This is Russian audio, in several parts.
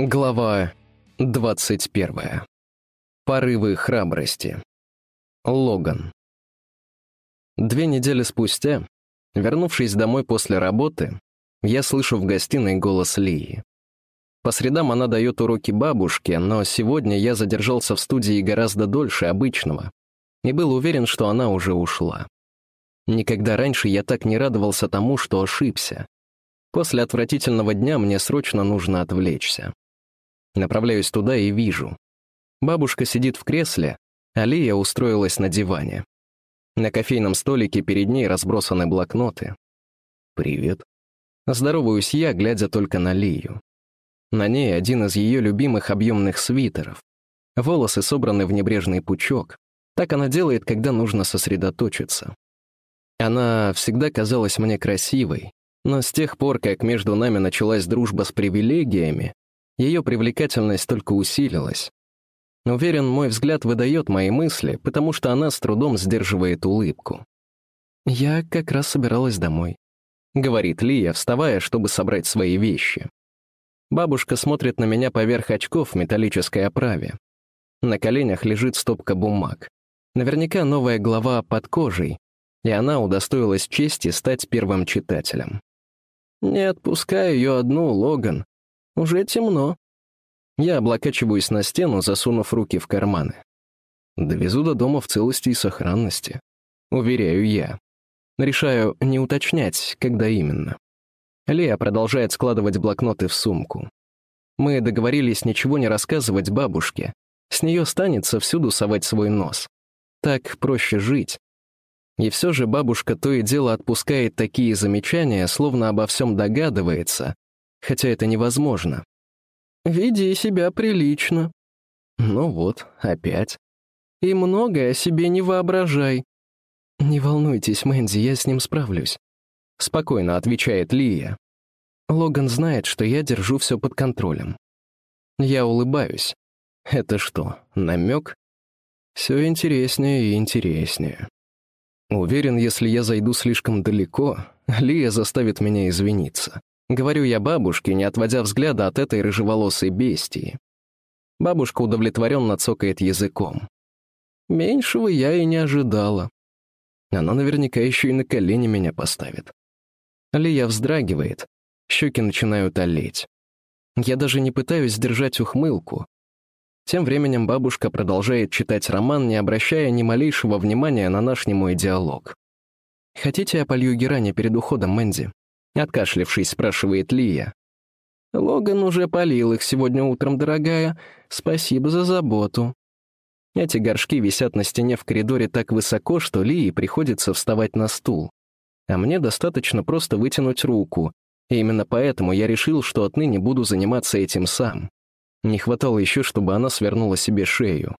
Глава 21. Порывы храбрости. Логан. Две недели спустя, вернувшись домой после работы, я слышу в гостиной голос Лии. По средам она дает уроки бабушке, но сегодня я задержался в студии гораздо дольше обычного и был уверен, что она уже ушла. Никогда раньше я так не радовался тому, что ошибся. После отвратительного дня мне срочно нужно отвлечься. Направляюсь туда и вижу. Бабушка сидит в кресле, а Лия устроилась на диване. На кофейном столике перед ней разбросаны блокноты. «Привет». Здороваюсь я, глядя только на Лию. На ней один из ее любимых объемных свитеров. Волосы собраны в небрежный пучок. Так она делает, когда нужно сосредоточиться. Она всегда казалась мне красивой, но с тех пор, как между нами началась дружба с привилегиями, ее привлекательность только усилилась. Уверен, мой взгляд выдает мои мысли, потому что она с трудом сдерживает улыбку. «Я как раз собиралась домой», — говорит Лия, вставая, чтобы собрать свои вещи. Бабушка смотрит на меня поверх очков в металлической оправе. На коленях лежит стопка бумаг. Наверняка новая глава под кожей, и она удостоилась чести стать первым читателем. «Не отпускай ее одну, Логан», уже темно. Я облокачиваюсь на стену, засунув руки в карманы. Довезу до дома в целости и сохранности. Уверяю я. Решаю не уточнять, когда именно. Лея продолжает складывать блокноты в сумку. Мы договорились ничего не рассказывать бабушке. С нее станется всюду совать свой нос. Так проще жить. И все же бабушка то и дело отпускает такие замечания, словно обо всем догадывается, хотя это невозможно. «Веди себя прилично». Ну вот, опять. «И многое о себе не воображай». «Не волнуйтесь, Мэнди, я с ним справлюсь», — спокойно отвечает Лия. Логан знает, что я держу все под контролем. Я улыбаюсь. Это что, намек? Все интереснее и интереснее. Уверен, если я зайду слишком далеко, Лия заставит меня извиниться. Говорю я бабушке, не отводя взгляда от этой рыжеволосой бестии. Бабушка удовлетворенно цокает языком. Меньшего я и не ожидала. Она наверняка еще и на колени меня поставит. Лия вздрагивает, щеки начинают олеть. Я даже не пытаюсь сдержать ухмылку. Тем временем бабушка продолжает читать роман, не обращая ни малейшего внимания на наш немой диалог. «Хотите, я полью герани перед уходом, Мэнди?» Откашлившись, спрашивает Лия. «Логан уже полил их сегодня утром, дорогая. Спасибо за заботу». Эти горшки висят на стене в коридоре так высоко, что Лии приходится вставать на стул. А мне достаточно просто вытянуть руку, и именно поэтому я решил, что отныне буду заниматься этим сам. Не хватало еще, чтобы она свернула себе шею.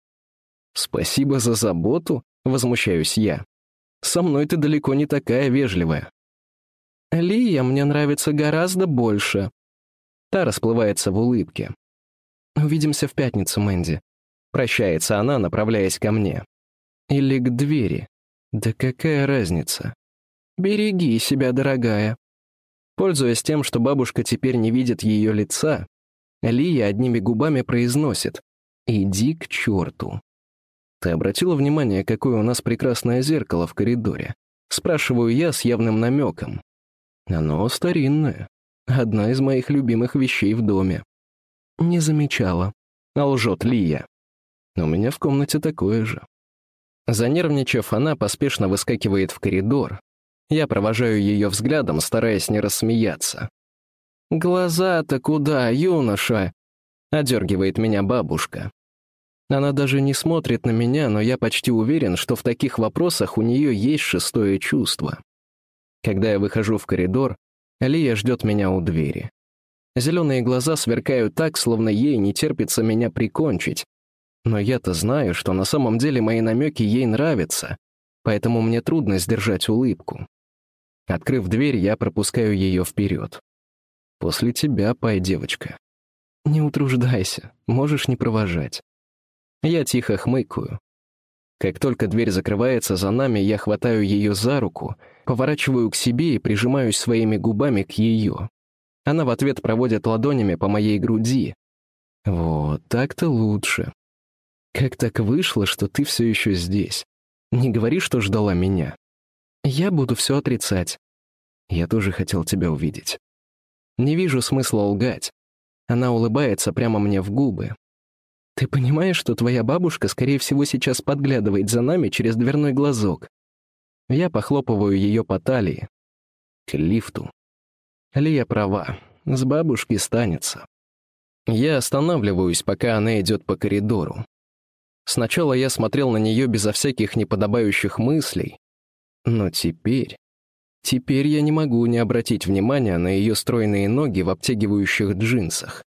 «Спасибо за заботу», — возмущаюсь я. «Со мной ты далеко не такая вежливая». Лия мне нравится гораздо больше». Та расплывается в улыбке. «Увидимся в пятницу, Мэнди». Прощается она, направляясь ко мне. Или к двери. Да какая разница? «Береги себя, дорогая». Пользуясь тем, что бабушка теперь не видит ее лица, Лия одними губами произносит «Иди к черту». «Ты обратила внимание, какое у нас прекрасное зеркало в коридоре?» Спрашиваю я с явным намеком. Оно старинное. Одна из моих любимых вещей в доме. Не замечала. А лжет Лия. У меня в комнате такое же. Занервничав, она поспешно выскакивает в коридор. Я провожаю ее взглядом, стараясь не рассмеяться. «Глаза-то куда, юноша?» — одергивает меня бабушка. Она даже не смотрит на меня, но я почти уверен, что в таких вопросах у нее есть шестое чувство. Когда я выхожу в коридор, Лия ждет меня у двери. Зеленые глаза сверкают так, словно ей не терпится меня прикончить. Но я-то знаю, что на самом деле мои намеки ей нравятся, поэтому мне трудно сдержать улыбку. Открыв дверь, я пропускаю ее вперед. «После тебя, пай, девочка». «Не утруждайся, можешь не провожать». Я тихо хмыкаю. Как только дверь закрывается за нами, я хватаю ее за руку, поворачиваю к себе и прижимаюсь своими губами к ее. Она в ответ проводит ладонями по моей груди, Вот, так-то лучше. Как так вышло, что ты все еще здесь? Не говори, что ждала меня. Я буду все отрицать. Я тоже хотел тебя увидеть. Не вижу смысла лгать. Она улыбается прямо мне в губы. Ты понимаешь, что твоя бабушка, скорее всего, сейчас подглядывает за нами через дверной глазок? Я похлопываю ее по талии. К лифту. Лия права. С бабушки станется. Я останавливаюсь, пока она идет по коридору. Сначала я смотрел на нее безо всяких неподобающих мыслей, но теперь... Теперь я не могу не обратить внимания на ее стройные ноги в обтягивающих джинсах.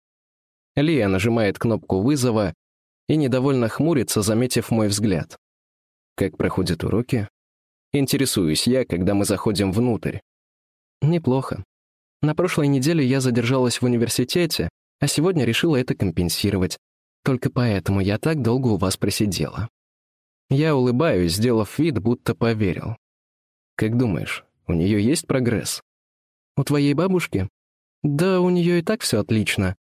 Лия нажимает кнопку вызова и недовольно хмурится, заметив мой взгляд. Как проходят уроки? Интересуюсь я, когда мы заходим внутрь. Неплохо. На прошлой неделе я задержалась в университете, а сегодня решила это компенсировать. Только поэтому я так долго у вас просидела. Я улыбаюсь, сделав вид, будто поверил. Как думаешь, у нее есть прогресс? У твоей бабушки? Да, у нее и так все отлично.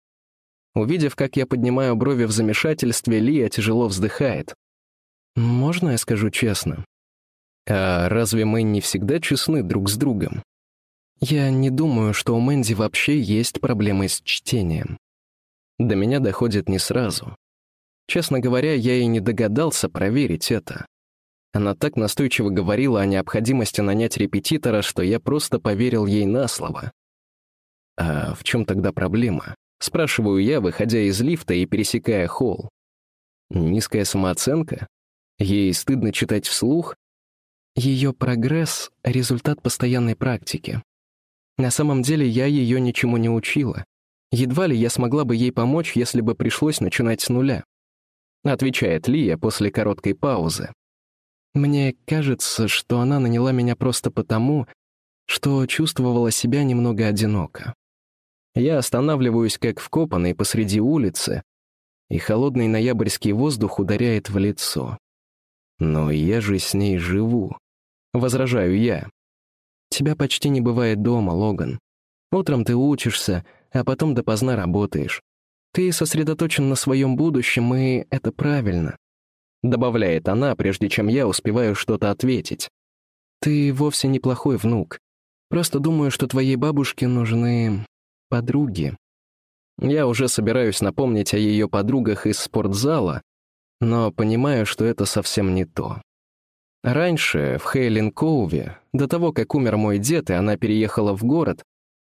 Увидев, как я поднимаю брови в замешательстве, Лия тяжело вздыхает. Можно я скажу честно? А разве мы не всегда честны друг с другом? Я не думаю, что у Мэнди вообще есть проблемы с чтением. До меня доходит не сразу. Честно говоря, я и не догадался проверить это. Она так настойчиво говорила о необходимости нанять репетитора, что я просто поверил ей на слово. А в чем тогда проблема? Спрашиваю я, выходя из лифта и пересекая холл. Низкая самооценка? Ей стыдно читать вслух? Ее прогресс — результат постоянной практики. На самом деле я ее ничему не учила. Едва ли я смогла бы ей помочь, если бы пришлось начинать с нуля. Отвечает Лия после короткой паузы. Мне кажется, что она наняла меня просто потому, что чувствовала себя немного одиноко. Я останавливаюсь как вкопанный посреди улицы, и холодный ноябрьский воздух ударяет в лицо. Но я же с ней живу. Возражаю я. Тебя почти не бывает дома, Логан. Утром ты учишься, а потом допоздна работаешь. Ты сосредоточен на своем будущем, и это правильно. Добавляет она, прежде чем я успеваю что-то ответить. Ты вовсе неплохой внук. Просто думаю, что твоей бабушке нужны подруги. Я уже собираюсь напомнить о ее подругах из спортзала, но понимаю, что это совсем не то. Раньше, в Хейлин-Коуве, до того, как умер мой дед, и она переехала в город,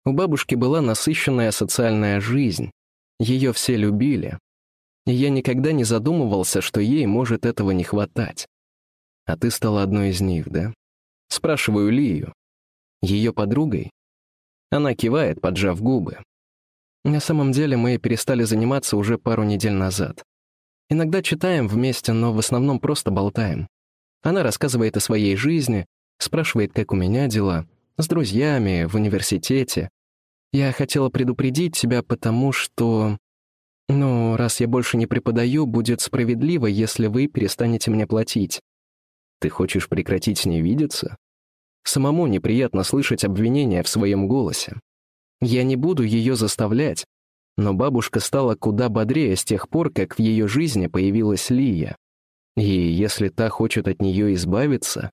у бабушки была насыщенная социальная жизнь. Ее все любили. И я никогда не задумывался, что ей может этого не хватать. А ты стала одной из них, да? Спрашиваю Лию. Ее подругой? Она кивает, поджав губы. На самом деле мы перестали заниматься уже пару недель назад. Иногда читаем вместе, но в основном просто болтаем. Она рассказывает о своей жизни, спрашивает, как у меня дела, с друзьями, в университете. Я хотела предупредить тебя, потому что... Ну, раз я больше не преподаю, будет справедливо, если вы перестанете мне платить. Ты хочешь прекратить с ней видеться? Самому неприятно слышать обвинения в своем голосе. Я не буду ее заставлять, но бабушка стала куда бодрее с тех пор, как в ее жизни появилась Лия. И если та хочет от нее избавиться...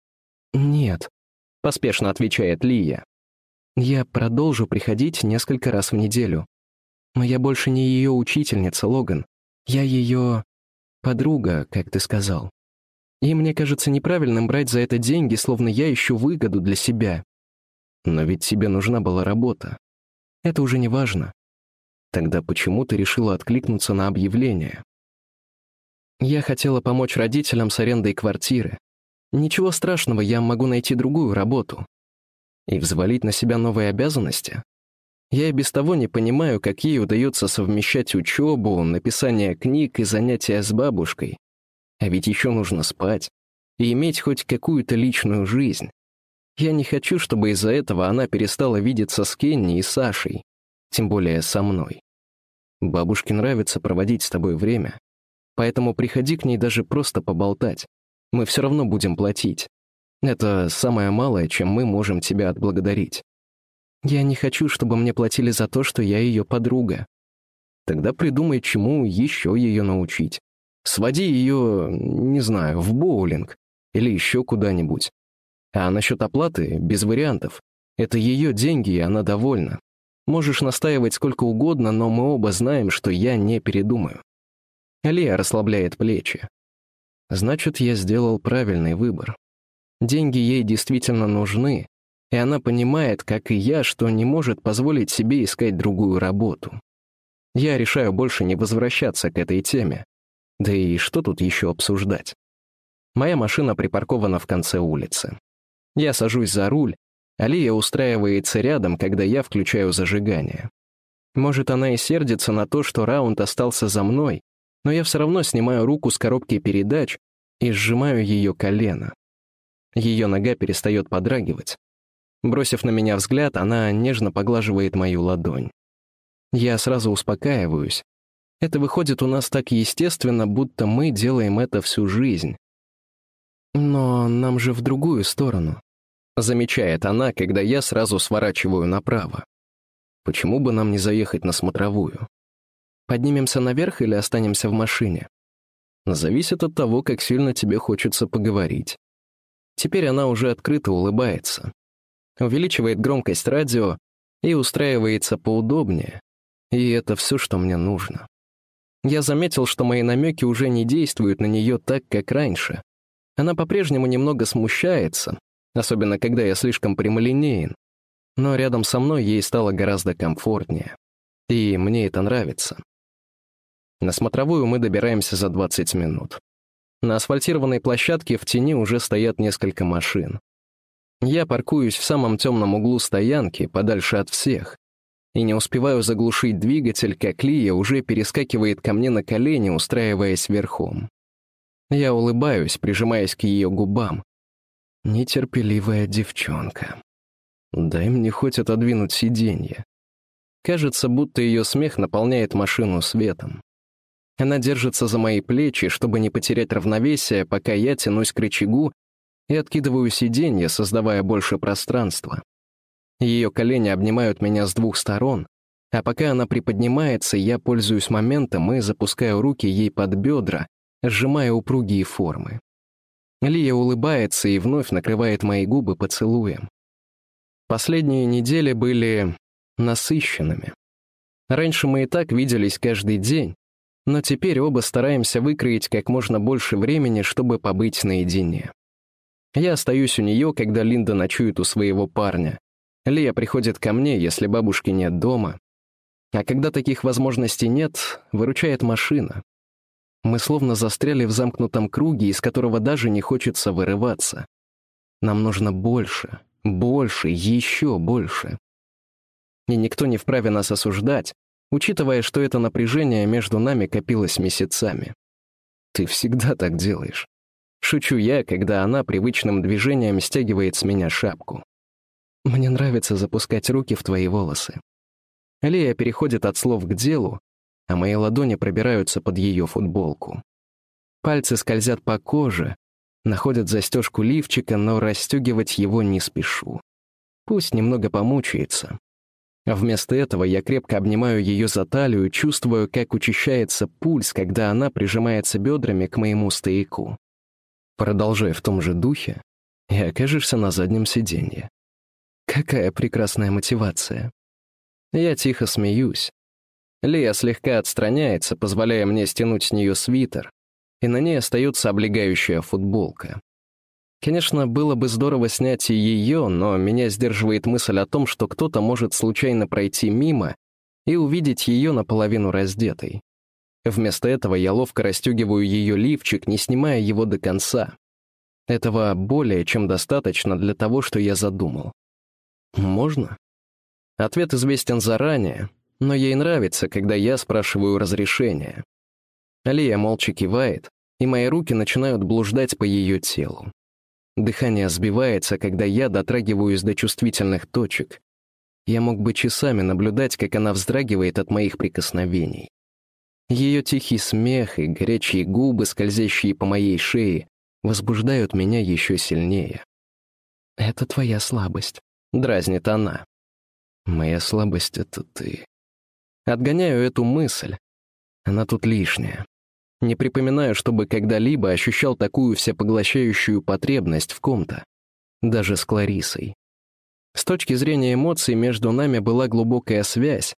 Нет, поспешно отвечает Лия. Я продолжу приходить несколько раз в неделю. Но я больше не ее учительница, Логан. Я ее подруга, как ты сказал. И мне кажется неправильным брать за это деньги, словно я ищу выгоду для себя. Но ведь тебе нужна была работа. Это уже не важно. Тогда почему ты решила откликнуться на объявление? Я хотела помочь родителям с арендой квартиры. Ничего страшного, я могу найти другую работу. И взвалить на себя новые обязанности? Я и без того не понимаю, как ей удается совмещать учебу, написание книг и занятия с бабушкой. А ведь еще нужно спать и иметь хоть какую-то личную жизнь. Я не хочу, чтобы из-за этого она перестала видеться с Кенни и Сашей, тем более со мной. Бабушке нравится проводить с тобой время, поэтому приходи к ней даже просто поболтать. Мы все равно будем платить. Это самое малое, чем мы можем тебя отблагодарить. Я не хочу, чтобы мне платили за то, что я ее подруга. Тогда придумай, чему еще ее научить. Своди ее, не знаю, в боулинг или еще куда-нибудь. А насчет оплаты — без вариантов. Это ее деньги, и она довольна. Можешь настаивать сколько угодно, но мы оба знаем, что я не передумаю. Алия расслабляет плечи. Значит, я сделал правильный выбор. Деньги ей действительно нужны, и она понимает, как и я, что не может позволить себе искать другую работу. Я решаю больше не возвращаться к этой теме. Да и что тут еще обсуждать? Моя машина припаркована в конце улицы. Я сажусь за руль, Алия устраивается рядом, когда я включаю зажигание. Может, она и сердится на то, что раунд остался за мной, но я все равно снимаю руку с коробки передач и сжимаю ее колено. Ее нога перестает подрагивать. Бросив на меня взгляд, она нежно поглаживает мою ладонь. Я сразу успокаиваюсь. Это выходит у нас так естественно, будто мы делаем это всю жизнь. Но нам же в другую сторону. Замечает она, когда я сразу сворачиваю направо. Почему бы нам не заехать на смотровую? Поднимемся наверх или останемся в машине? Зависит от того, как сильно тебе хочется поговорить. Теперь она уже открыто улыбается. Увеличивает громкость радио и устраивается поудобнее. И это все, что мне нужно. Я заметил, что мои намеки уже не действуют на нее так, как раньше. Она по-прежнему немного смущается, особенно когда я слишком прямолинеен. Но рядом со мной ей стало гораздо комфортнее. И мне это нравится. На смотровую мы добираемся за 20 минут. На асфальтированной площадке в тени уже стоят несколько машин. Я паркуюсь в самом темном углу стоянки, подальше от всех, и не успеваю заглушить двигатель, как Лия уже перескакивает ко мне на колени, устраиваясь верхом. Я улыбаюсь, прижимаясь к ее губам, Нетерпеливая девчонка. Дай мне хоть отодвинуть сиденье. Кажется, будто ее смех наполняет машину светом. Она держится за мои плечи, чтобы не потерять равновесие, пока я тянусь к рычагу и откидываю сиденье, создавая больше пространства. Ее колени обнимают меня с двух сторон, а пока она приподнимается, я пользуюсь моментом и запускаю руки ей под бедра, сжимая упругие формы. Лия улыбается и вновь накрывает мои губы поцелуем. Последние недели были насыщенными. Раньше мы и так виделись каждый день, но теперь оба стараемся выкроить как можно больше времени, чтобы побыть наедине. Я остаюсь у нее, когда Линда ночует у своего парня. Лия приходит ко мне, если бабушки нет дома. А когда таких возможностей нет, выручает машина. Мы словно застряли в замкнутом круге, из которого даже не хочется вырываться. Нам нужно больше, больше, еще больше. И никто не вправе нас осуждать, учитывая, что это напряжение между нами копилось месяцами. Ты всегда так делаешь. Шучу я, когда она привычным движением стягивает с меня шапку. Мне нравится запускать руки в твои волосы. Лея переходит от слов к делу, а мои ладони пробираются под ее футболку. Пальцы скользят по коже, находят застежку лифчика, но расстегивать его не спешу. Пусть немного помучается. А вместо этого я крепко обнимаю ее за талию, чувствую, как учащается пульс, когда она прижимается бедрами к моему стояку. Продолжай в том же духе, и окажешься на заднем сиденье. Какая прекрасная мотивация. Я тихо смеюсь, Лия слегка отстраняется, позволяя мне стянуть с нее свитер, и на ней остается облегающая футболка. Конечно, было бы здорово снять и ее, но меня сдерживает мысль о том, что кто-то может случайно пройти мимо и увидеть ее наполовину раздетой. Вместо этого я ловко расстегиваю ее лифчик, не снимая его до конца. Этого более чем достаточно для того, что я задумал. Можно? Ответ известен заранее, но ей нравится, когда я спрашиваю разрешения. Алия молча кивает, и мои руки начинают блуждать по ее телу. Дыхание сбивается, когда я дотрагиваюсь до чувствительных точек. Я мог бы часами наблюдать, как она вздрагивает от моих прикосновений. Ее тихий смех и горячие губы, скользящие по моей шее, возбуждают меня еще сильнее. «Это твоя слабость», — дразнит она. «Моя слабость — это ты», Отгоняю эту мысль. Она тут лишняя. Не припоминаю, чтобы когда-либо ощущал такую всепоглощающую потребность в ком-то. Даже с Кларисой. С точки зрения эмоций между нами была глубокая связь,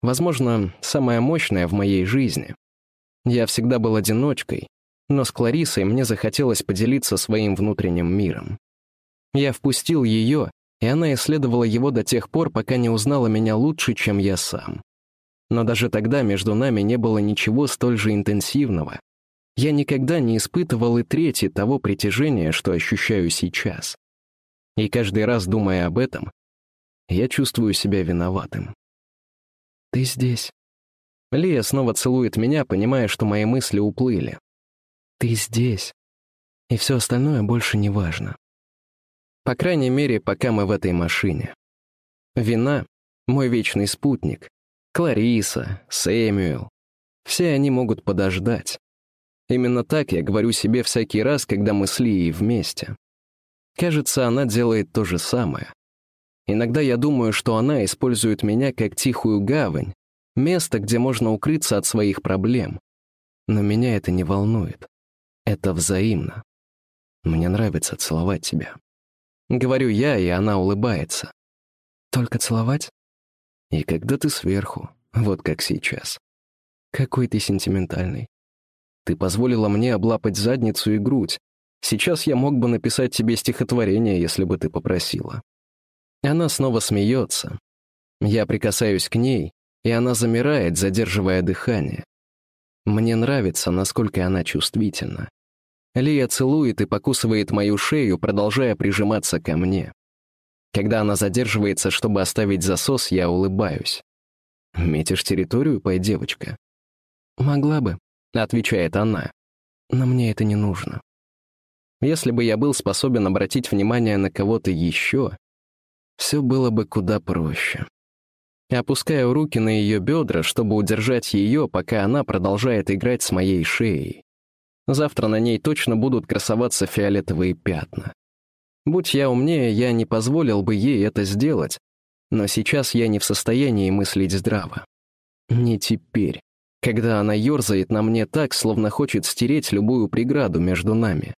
возможно, самая мощная в моей жизни. Я всегда был одиночкой, но с Кларисой мне захотелось поделиться своим внутренним миром. Я впустил ее, и она исследовала его до тех пор, пока не узнала меня лучше, чем я сам. Но даже тогда между нами не было ничего столь же интенсивного. Я никогда не испытывал и трети того притяжения, что ощущаю сейчас. И каждый раз, думая об этом, я чувствую себя виноватым. «Ты здесь». Лия снова целует меня, понимая, что мои мысли уплыли. «Ты здесь. И все остальное больше не важно. По крайней мере, пока мы в этой машине. Вина — мой вечный спутник. Клариса, Сэмюэл. Все они могут подождать. Именно так я говорю себе всякий раз, когда мы с Лией вместе. Кажется, она делает то же самое. Иногда я думаю, что она использует меня как тихую гавань, место, где можно укрыться от своих проблем. Но меня это не волнует. Это взаимно. Мне нравится целовать тебя. Говорю я, и она улыбается. Только целовать? И когда ты сверху, вот как сейчас. Какой ты сентиментальный. Ты позволила мне облапать задницу и грудь. Сейчас я мог бы написать тебе стихотворение, если бы ты попросила. Она снова смеется. Я прикасаюсь к ней, и она замирает, задерживая дыхание. Мне нравится, насколько она чувствительна. Лия целует и покусывает мою шею, продолжая прижиматься ко мне. Когда она задерживается, чтобы оставить засос, я улыбаюсь. «Метишь территорию, пой, девочка?» «Могла бы», — отвечает она. «Но мне это не нужно». Если бы я был способен обратить внимание на кого-то еще, все было бы куда проще. Опускаю руки на ее бедра, чтобы удержать ее, пока она продолжает играть с моей шеей. Завтра на ней точно будут красоваться фиолетовые пятна. Будь я умнее, я не позволил бы ей это сделать, но сейчас я не в состоянии мыслить здраво. Не теперь, когда она ерзает на мне так, словно хочет стереть любую преграду между нами.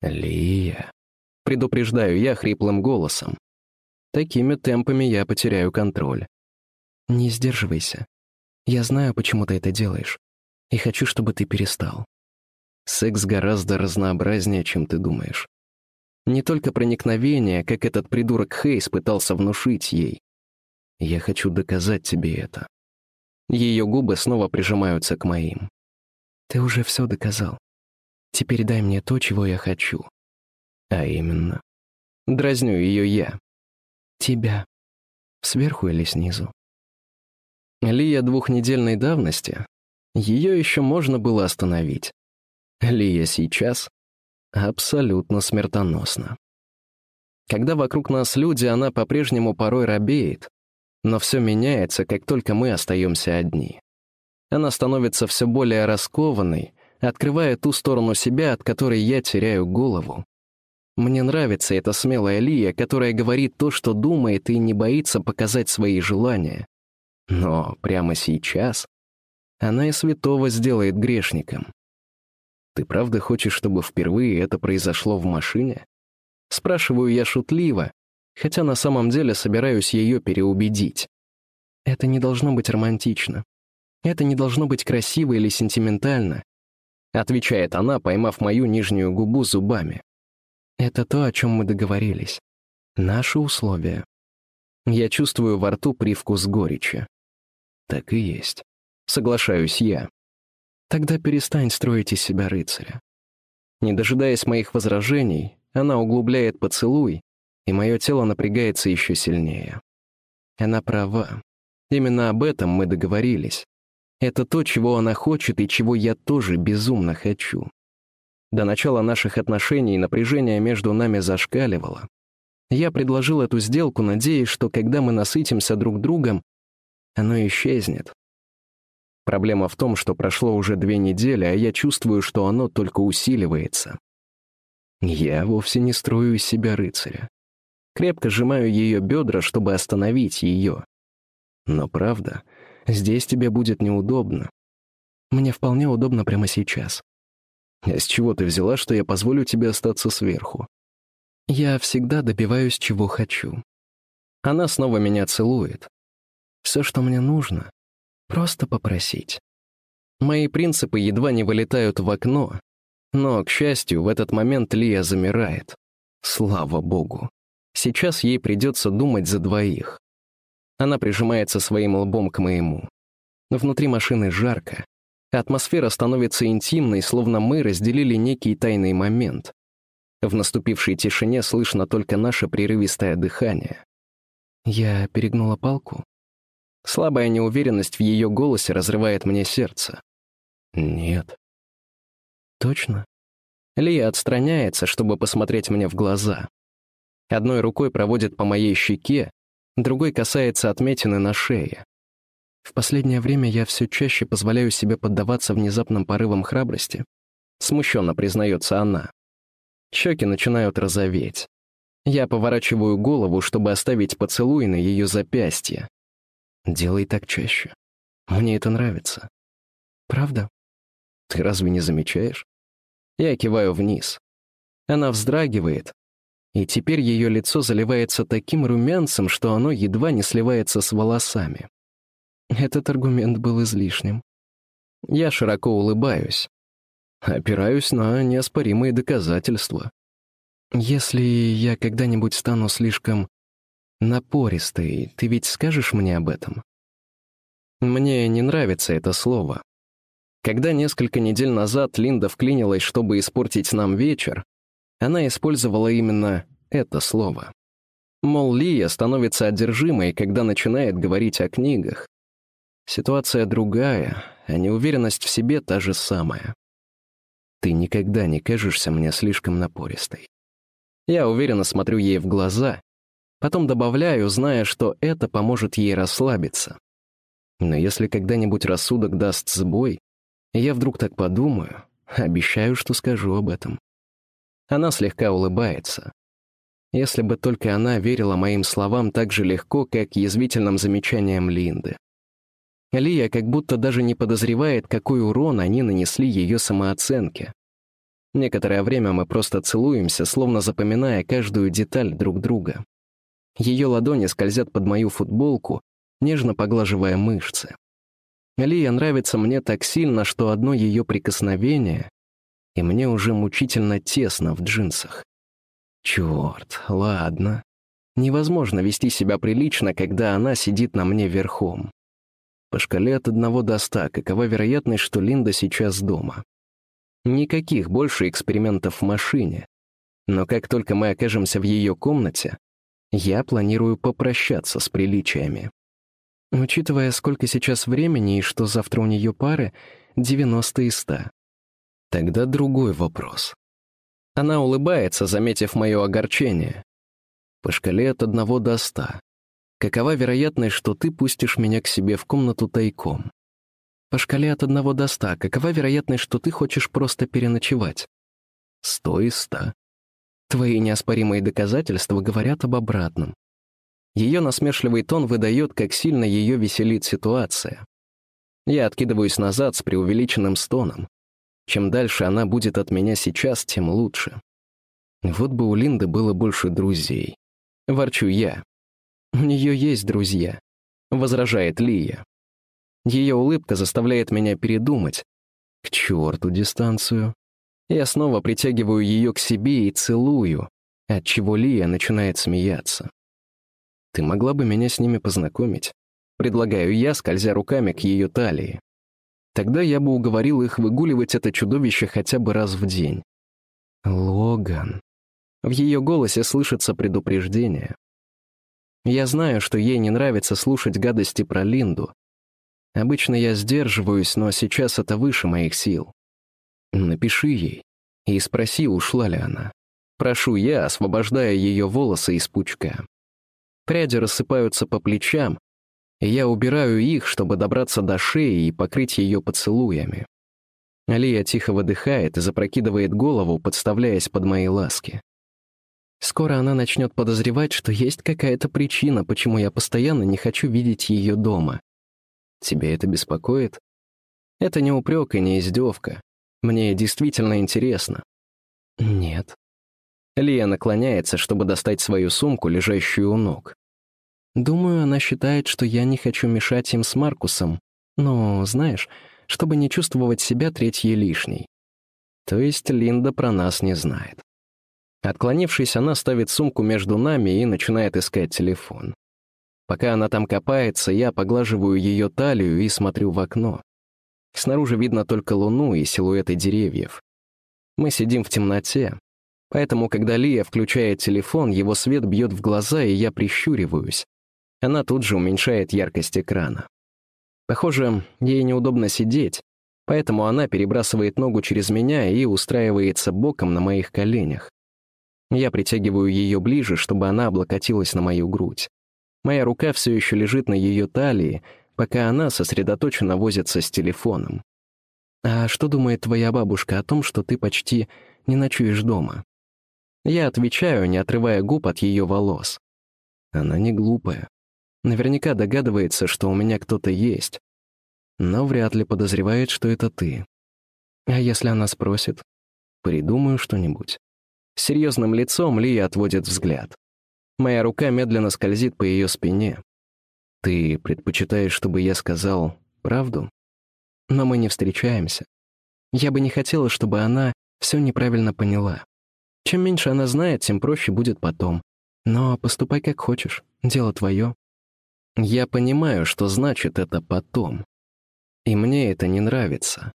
«Лия», — предупреждаю я хриплым голосом. Такими темпами я потеряю контроль. «Не сдерживайся. Я знаю, почему ты это делаешь, и хочу, чтобы ты перестал. Секс гораздо разнообразнее, чем ты думаешь. Не только проникновение, как этот придурок Хейс пытался внушить ей. Я хочу доказать тебе это. Ее губы снова прижимаются к моим. Ты уже все доказал. Теперь дай мне то, чего я хочу. А именно. Дразню ее я. Тебя. Сверху или снизу. Лия двухнедельной давности. Ее еще можно было остановить. Лия сейчас абсолютно смертоносна. Когда вокруг нас люди, она по-прежнему порой робеет, но все меняется, как только мы остаемся одни. Она становится все более раскованной, открывая ту сторону себя, от которой я теряю голову. Мне нравится эта смелая Лия, которая говорит то, что думает, и не боится показать свои желания. Но прямо сейчас она и святого сделает грешником. Ты правда хочешь, чтобы впервые это произошло в машине? Спрашиваю я шутливо, хотя на самом деле собираюсь ее переубедить. Это не должно быть романтично. Это не должно быть красиво или сентиментально, отвечает она, поймав мою нижнюю губу зубами. Это то, о чем мы договорились. Наши условия. Я чувствую во рту привкус горечи. Так и есть. Соглашаюсь я. Тогда перестань строить из себя рыцаря. Не дожидаясь моих возражений, она углубляет поцелуй, и мое тело напрягается еще сильнее. Она права. Именно об этом мы договорились. Это то, чего она хочет и чего я тоже безумно хочу. До начала наших отношений напряжение между нами зашкаливало. Я предложил эту сделку, надеясь, что когда мы насытимся друг другом, оно исчезнет, Проблема в том, что прошло уже две недели, а я чувствую, что оно только усиливается. Я вовсе не строю из себя рыцаря. Крепко сжимаю ее бедра, чтобы остановить ее. Но правда, здесь тебе будет неудобно. Мне вполне удобно прямо сейчас. А с чего ты взяла, что я позволю тебе остаться сверху? Я всегда добиваюсь, чего хочу. Она снова меня целует. Все, что мне нужно, просто попросить. Мои принципы едва не вылетают в окно, но, к счастью, в этот момент Лия замирает. Слава богу. Сейчас ей придется думать за двоих. Она прижимается своим лбом к моему. Внутри машины жарко. Атмосфера становится интимной, словно мы разделили некий тайный момент. В наступившей тишине слышно только наше прерывистое дыхание. Я перегнула палку. Слабая неуверенность в ее голосе разрывает мне сердце. Нет. Точно? Лия отстраняется, чтобы посмотреть мне в глаза. Одной рукой проводит по моей щеке, другой касается отметины на шее. В последнее время я все чаще позволяю себе поддаваться внезапным порывам храбрости. Смущенно признается она. Щеки начинают розоветь. Я поворачиваю голову, чтобы оставить поцелуй на ее запястье. Делай так чаще. Мне это нравится. Правда? Ты разве не замечаешь? Я киваю вниз. Она вздрагивает, и теперь ее лицо заливается таким румянцем, что оно едва не сливается с волосами. Этот аргумент был излишним. Я широко улыбаюсь. Опираюсь на неоспоримые доказательства. Если я когда-нибудь стану слишком напористой, ты ведь скажешь мне об этом? Мне не нравится это слово. Когда несколько недель назад Линда вклинилась, чтобы испортить нам вечер, она использовала именно это слово. Мол, Лия становится одержимой, когда начинает говорить о книгах. Ситуация другая, а неуверенность в себе та же самая. Ты никогда не кажешься мне слишком напористой. Я уверенно смотрю ей в глаза, потом добавляю, зная, что это поможет ей расслабиться. Но если когда-нибудь рассудок даст сбой, я вдруг так подумаю, обещаю, что скажу об этом. Она слегка улыбается. Если бы только она верила моим словам так же легко, как язвительным замечаниям Линды. Лия как будто даже не подозревает, какой урон они нанесли ее самооценке. Некоторое время мы просто целуемся, словно запоминая каждую деталь друг друга. Ее ладони скользят под мою футболку, нежно поглаживая мышцы. Лия нравится мне так сильно, что одно ее прикосновение, и мне уже мучительно тесно в джинсах. Черт, ладно. Невозможно вести себя прилично, когда она сидит на мне верхом. По шкале от одного до ста, какова вероятность, что Линда сейчас дома? Никаких больше экспериментов в машине. Но как только мы окажемся в ее комнате, я планирую попрощаться с приличиями. Учитывая, сколько сейчас времени и что завтра у нее пары, 90 из 100. Тогда другой вопрос. Она улыбается, заметив мое огорчение. По шкале от одного до ста. Какова вероятность, что ты пустишь меня к себе в комнату тайком? По шкале от одного до ста, какова вероятность, что ты хочешь просто переночевать? Сто из ста. Твои неоспоримые доказательства говорят об обратном. Ее насмешливый тон выдает, как сильно ее веселит ситуация. Я откидываюсь назад с преувеличенным стоном. Чем дальше она будет от меня сейчас, тем лучше. Вот бы у Линды было больше друзей. Ворчу я. У нее есть друзья, возражает Лия. Ее улыбка заставляет меня передумать. К черту дистанцию. Я снова притягиваю ее к себе и целую, отчего Лия начинает смеяться. «Ты могла бы меня с ними познакомить?» Предлагаю я, скользя руками к ее талии. Тогда я бы уговорил их выгуливать это чудовище хотя бы раз в день. Логан. В ее голосе слышится предупреждение. Я знаю, что ей не нравится слушать гадости про Линду, Обычно я сдерживаюсь, но сейчас это выше моих сил. Напиши ей и спроси, ушла ли она. Прошу я, освобождая ее волосы из пучка. Пряди рассыпаются по плечам, и я убираю их, чтобы добраться до шеи и покрыть ее поцелуями. Алия тихо выдыхает и запрокидывает голову, подставляясь под мои ласки. Скоро она начнет подозревать, что есть какая-то причина, почему я постоянно не хочу видеть ее дома. Тебе это беспокоит? Это не упрек и не издевка. Мне действительно интересно. Нет. Лия наклоняется, чтобы достать свою сумку, лежащую у ног. Думаю, она считает, что я не хочу мешать им с Маркусом. Но, знаешь, чтобы не чувствовать себя третьей лишней. То есть Линда про нас не знает. Отклонившись, она ставит сумку между нами и начинает искать телефон. Пока она там копается, я поглаживаю ее талию и смотрю в окно. Снаружи видно только луну и силуэты деревьев. Мы сидим в темноте, поэтому, когда Лия включает телефон, его свет бьет в глаза, и я прищуриваюсь. Она тут же уменьшает яркость экрана. Похоже, ей неудобно сидеть, поэтому она перебрасывает ногу через меня и устраивается боком на моих коленях. Я притягиваю ее ближе, чтобы она облокотилась на мою грудь. Моя рука все еще лежит на ее талии, пока она сосредоточенно возится с телефоном. «А что думает твоя бабушка о том, что ты почти не ночуешь дома?» Я отвечаю, не отрывая губ от ее волос. Она не глупая. Наверняка догадывается, что у меня кто-то есть. Но вряд ли подозревает, что это ты. А если она спросит? Придумаю что-нибудь. Серьезным лицом Лия отводит взгляд. Моя рука медленно скользит по ее спине. «Ты предпочитаешь, чтобы я сказал правду? Но мы не встречаемся. Я бы не хотела, чтобы она все неправильно поняла. Чем меньше она знает, тем проще будет потом. Но поступай как хочешь, дело твое. Я понимаю, что значит это «потом». И мне это не нравится.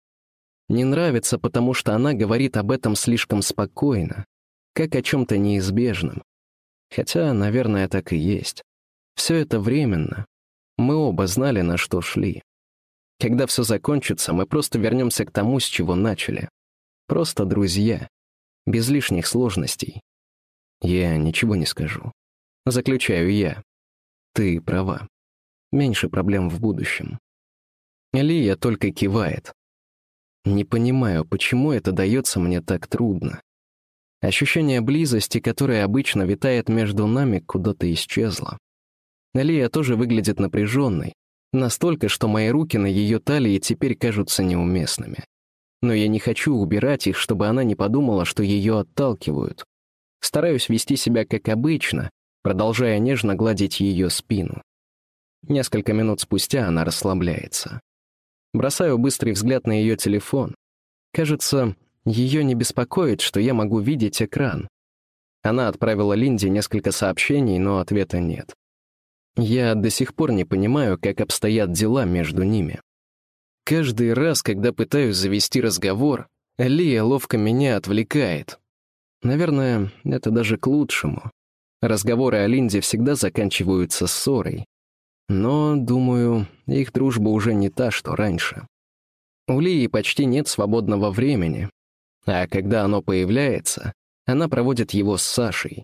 Не нравится, потому что она говорит об этом слишком спокойно, как о чем-то неизбежном. Хотя, наверное, так и есть. Все это временно. Мы оба знали, на что шли. Когда все закончится, мы просто вернемся к тому, с чего начали. Просто друзья. Без лишних сложностей. Я ничего не скажу. Заключаю я. Ты права. Меньше проблем в будущем. Лия только кивает. Не понимаю, почему это дается мне так трудно. Ощущение близости, которое обычно витает между нами, куда-то исчезло. Лия тоже выглядит напряженной, настолько, что мои руки на ее талии теперь кажутся неуместными. Но я не хочу убирать их, чтобы она не подумала, что ее отталкивают. Стараюсь вести себя как обычно, продолжая нежно гладить ее спину. Несколько минут спустя она расслабляется. Бросаю быстрый взгляд на ее телефон. Кажется, ее не беспокоит, что я могу видеть экран. Она отправила Линде несколько сообщений, но ответа нет. Я до сих пор не понимаю, как обстоят дела между ними. Каждый раз, когда пытаюсь завести разговор, Лия ловко меня отвлекает. Наверное, это даже к лучшему. Разговоры о Линде всегда заканчиваются ссорой. Но, думаю, их дружба уже не та, что раньше. У Лии почти нет свободного времени, а когда оно появляется, она проводит его с Сашей.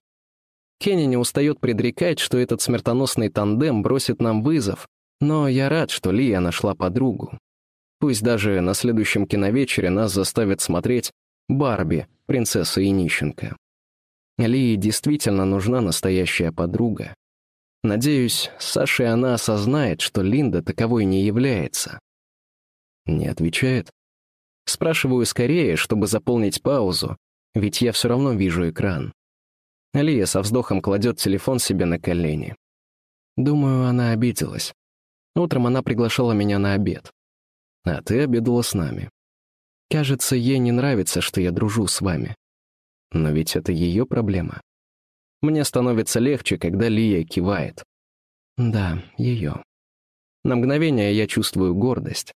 Кенни не устает предрекать, что этот смертоносный тандем бросит нам вызов, но я рад, что Лия нашла подругу. Пусть даже на следующем киновечере нас заставят смотреть «Барби», принцесса и нищенка. Лии действительно нужна настоящая подруга. Надеюсь, Саша и она осознает, что Линда таковой не является. Не отвечает. Спрашиваю скорее, чтобы заполнить паузу, ведь я все равно вижу экран. Лия со вздохом кладет телефон себе на колени. Думаю, она обиделась. Утром она приглашала меня на обед. А ты обедала с нами. Кажется, ей не нравится, что я дружу с вами. Но ведь это ее проблема. Мне становится легче, когда Лия кивает. Да, ее. На мгновение я чувствую гордость.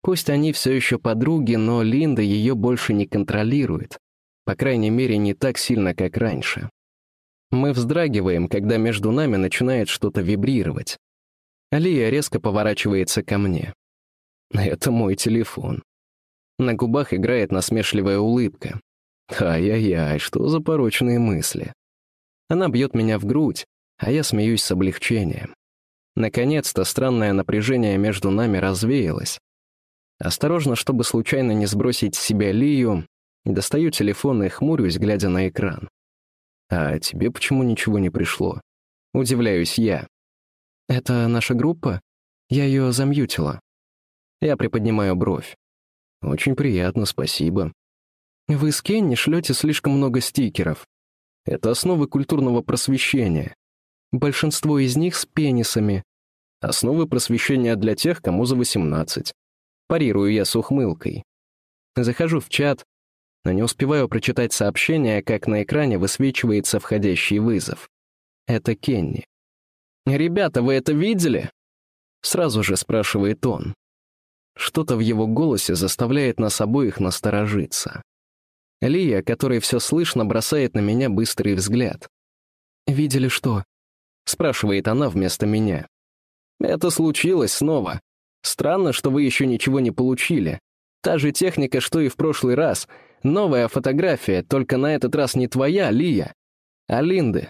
Пусть они все еще подруги, но Линда ее больше не контролирует. По крайней мере, не так сильно, как раньше. Мы вздрагиваем, когда между нами начинает что-то вибрировать. Алия резко поворачивается ко мне. Это мой телефон. На губах играет насмешливая улыбка. Ай-яй-яй, что за порочные мысли. Она бьет меня в грудь, а я смеюсь с облегчением. Наконец-то странное напряжение между нами развеялось. Осторожно, чтобы случайно не сбросить с себя Лию, достаю телефон и хмурюсь, глядя на экран. «А тебе почему ничего не пришло?» Удивляюсь я. «Это наша группа?» Я ее замьютила. Я приподнимаю бровь. Очень приятно, спасибо. Вы с Кенни шлете слишком много стикеров. Это основы культурного просвещения. Большинство из них с пенисами. Основы просвещения для тех, кому за 18. Парирую я с ухмылкой. Захожу в чат, но не успеваю прочитать сообщение, как на экране высвечивается входящий вызов. Это Кенни. «Ребята, вы это видели?» Сразу же спрашивает он. Что-то в его голосе заставляет нас обоих насторожиться. Лия, которой все слышно, бросает на меня быстрый взгляд. «Видели что?» — спрашивает она вместо меня. «Это случилось снова. Странно, что вы еще ничего не получили. Та же техника, что и в прошлый раз. Новая фотография, только на этот раз не твоя, Лия, а Линды».